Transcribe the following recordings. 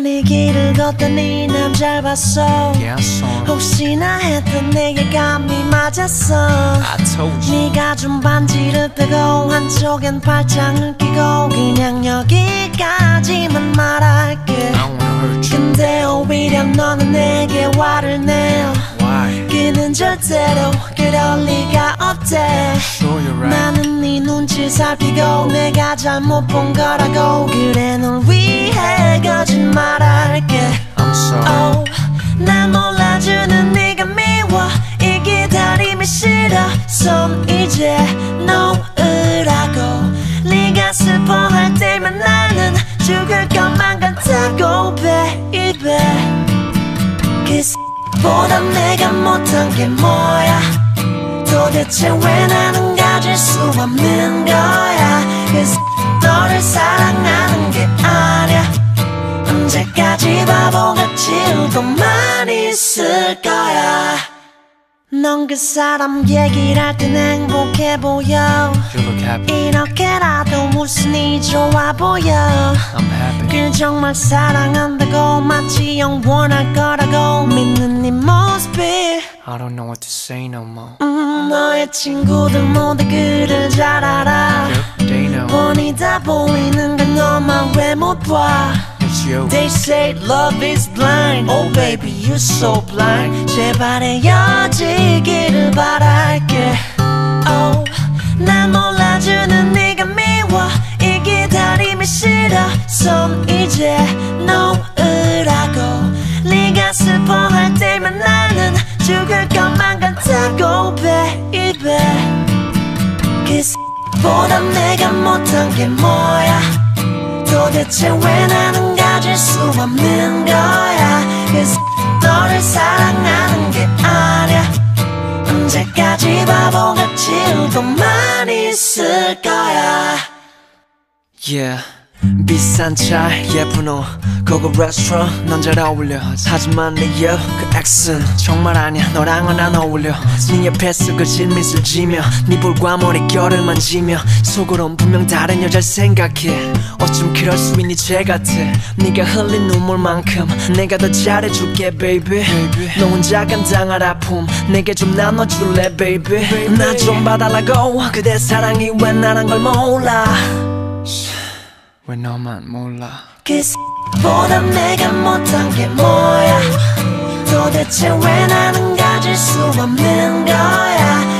우연히 길을 봤어 Yeah, I saw him. 혹시나 했던 내게 감이 맞았어 I told you. 네가 준 반지를 빼고 한쪽엔 팔짱을 끼고 그냥 여기까지만 말할게. 근데 오히려 너는 내게 화를 Why? 그는 절대로 그럴 리가 없대 Sure, right. 나는 네 눈치 살피고 내가 잘못 본 거라고. 그래 널 위해 거짓말할게. I'm sorry. oh, 날 몰라주는 네가 미워. 이 기다림이 싫어. 손 이제 놓으라고. 네가 슬퍼할 때면 나는 죽을 것만 같다고 baby. 그보다 내가 못한 게 뭐야? 도대체 왜 나는 가질 수 없는 거야. 그 너를 사랑하는 게 아니야. 언제까지 바보같이 울고만 있을 거야. 넌 그 사람 얘기를 할 땐 행복해 보여. 이렇게라도 무슨 이 좋아 보여. 그 정말 사랑한다고 마치 영원할 거라고 믿는 네 모습이 I don't know what to say no more. 음, 너의 친구들 모두 그를 잘 알아. Yep, they know. 뻔히 다 보이는 걸 너만 왜 못 봐. They say love is blind. Oh baby you're so blind. 제발 헤어지기를 바랄게. Oh 날 몰라주는 네가 미워. 이 기다림이 싫어. 손 이제 놓으라고. 네가 슬퍼할 때면 나는 죽을 것만 같다고 그보다 내가 못한 게 뭐야? 도대체 왜 나는 가질 수 없는 거야? 그래서 너를 사랑하는 게 아니야. 언제까지 바보같이 울고만 있을 거야? Yeah. 비싼 차 예쁜 옷 고급 레스토랑 넌잘 어울려. 하지만 네여 그 엑스는 정말 아니야. 너랑은 안 어울려. 네 옆에 서 그 질미술 지며 네 볼과 머릿결을 만지며 속으론 분명 다른 여자를 생각해. 어쩜 그럴 수 있니 죄 같아. 네가 흘린 눈물만큼 내가 더 잘해줄게 baby. 너 혼자 감당할 아픔 내게 좀 나눠줄래 baby? 나 좀 봐달라고. 그대 사랑이 왜 나란 걸 몰라 왜 너만 몰라? 그 보다 내가 못한 게 뭐야? 도대체 왜 나는 가질 수 없는 거야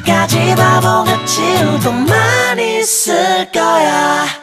언제까지 바보같이 울고만 있을 거야